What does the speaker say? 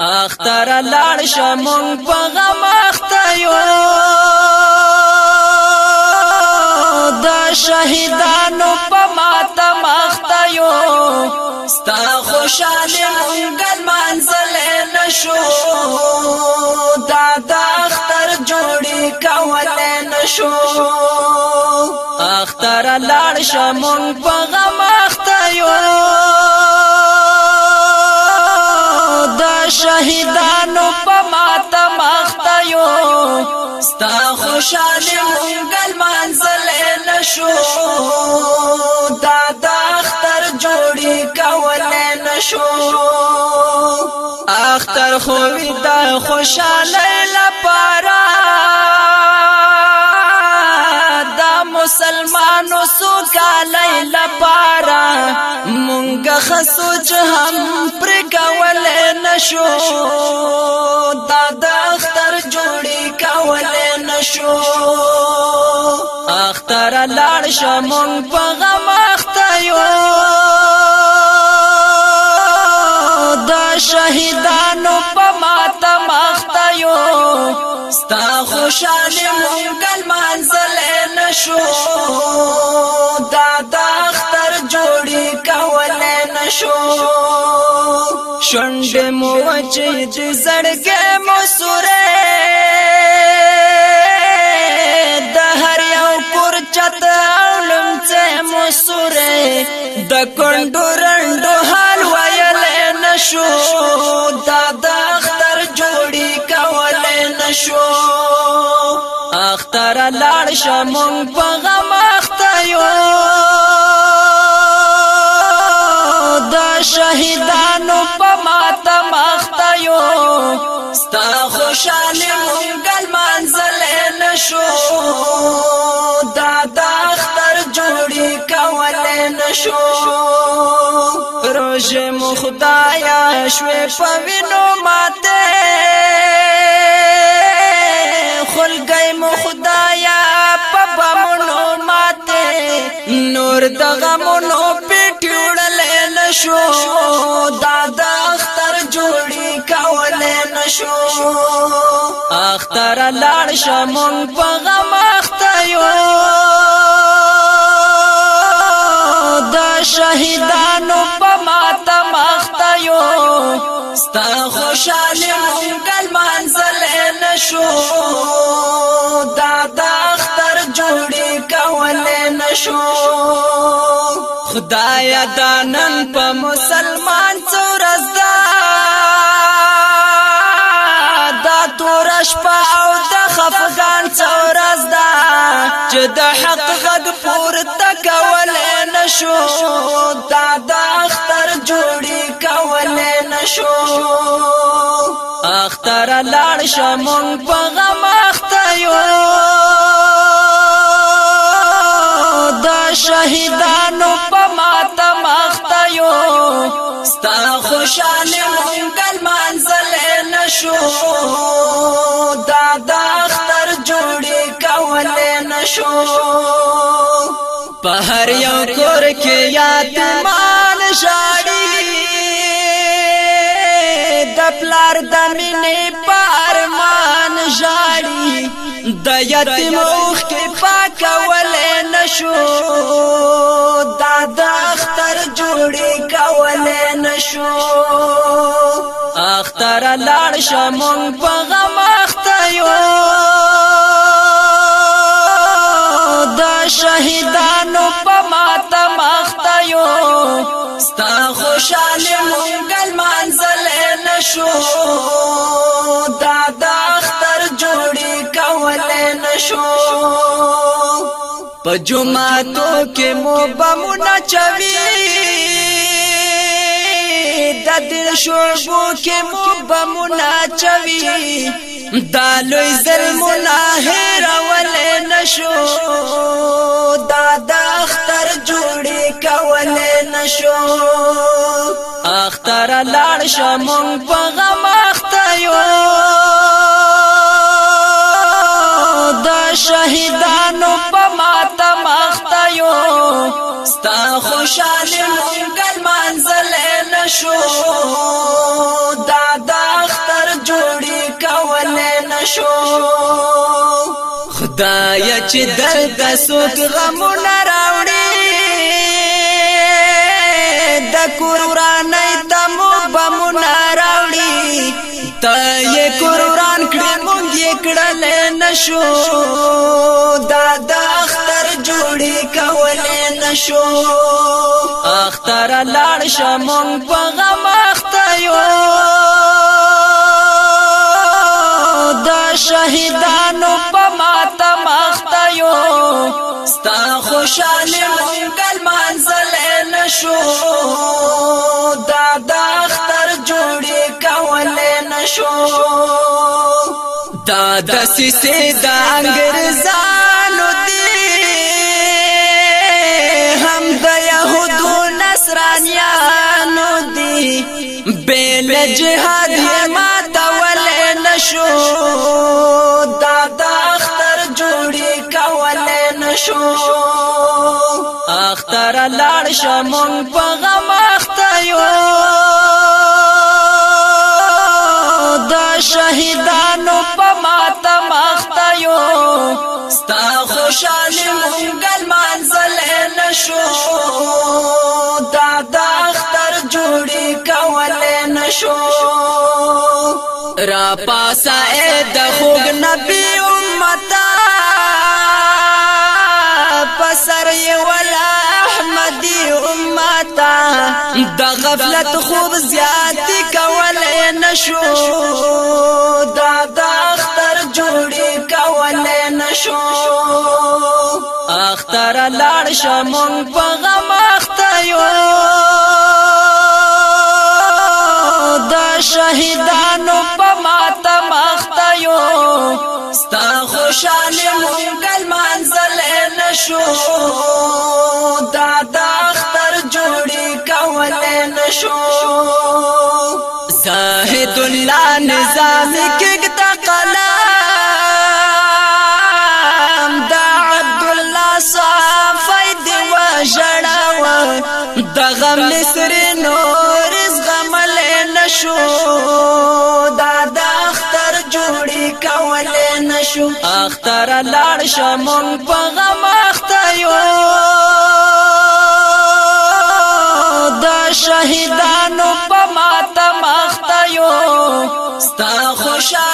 اختر لاړ شمون په غم اختیو د شهیدانو په ماتم اختیو ستا خوشاله مونږ منزل نشو دا د اختر جوړی کول نشو اختر لاړ شمون په غم شهیدانو په ماته مختیو ستا خوشاله مونږل منزل نشو دا د اختر جوړی کول نشو اختر خو دا خوشاله لپاره دا مسلمانو سو کاله لپاره مونږ خسوچ هم پر کول نشو دا د اختر جوړی کولې نشو اختر لاړ شمون په غم اختیو دا شهیدانو په ماتم اختیو ستا خوشاله مونږ منزل نشو دا د اختر جوړی کولې نشو شونډ مو وچې د زړګې مو سورې د هر یو پر چت اولم څه مو سورې د کندو رندو حال ویل نشو دا د اختر جوړی کول نشو اختر لاړ شمون پغه شهیدانو په ماته مختیو ستا خوشاله مونږ منزل نشو دا د اختر جوړی کول نشو روزه مو خدایا شوې پوینو ماته خلګي مو خدایا په بمونو ماته نور دغه مونږ نشو دا د اختر جوړی کول نشو اختر لاړ شمون په غم اختیو د شهیدانو په ماتم اختیو ستا خوشاله مونږ منزل نشو دا د اختر جوړی کول نشو خدایا دا نن په مسلمان څورز دا دا تورش په او د خفغان څورز دا چې د حق غد پور تکول نشو دا د اختر جوړي کول نشو اختر لاړ شمون په غم اختیو د شهیدانو په ماته مختیو ستا خوشاله مونږ منزل نشو دا د اختر جوړې کول نشو په هر یو کور کې یاد مان شاړي د پلار د مینې پارمان شاړي د یتیم اوخ کې پاکول نشو دا د اختر جوړې کولې نشو اختر لاړ شمون په غم اختیو دا شهیدانو په ماتم اختیو ستا خوشاله مونږ په جمعاتو کې مو بمونه چوي د دل شعبو کې مو بمونه چوي دا لوی ظلمونه هېرول نشو دا د اختر جوړې کول نشو اختر لاړ شمون په غم اختیو د شهیدانو په ماته مختیو ستا خوشاله مونږ منزل نشو دا د اختر جوړی کول نشو خدای چې درد سوک غمونه راوړي د کورانه نشو دا د اختر جوړی کولې نشو اختر لاړ شمون په غم اختیو دا شهیدانو په ماتم اختیو ستا خوشاله مونږ منزل نشو دا د اختر جوړی کولې نشو دا د سیسه د انګريزانو دی هم د يهودو نصرانيانو دی بل جهاد ما تول نشو دا د اختر جوړي کول نشو اختر لاړ شمون په غم اختیو دا شهید په ماته مختیو ستا خوشالي مونږ منزل نشو دا د اختر جوړي کول نشو را پاسه د خوګ نبی امت پسر ولا احمدی امت د غفلت خوب زیات کول نشو لاړ شمون په غم اختیو د شهیدانو په ماتم اختیو ستا خوشاله مونږ منزل نشو دا د اختر جوړي کول نشو زاهد الله نظام نشو دا د اختر جوړی کول نشو اختر لاړ شمون په غم اختیو دا شهیدانو په ماتم اختیو ستا خوشا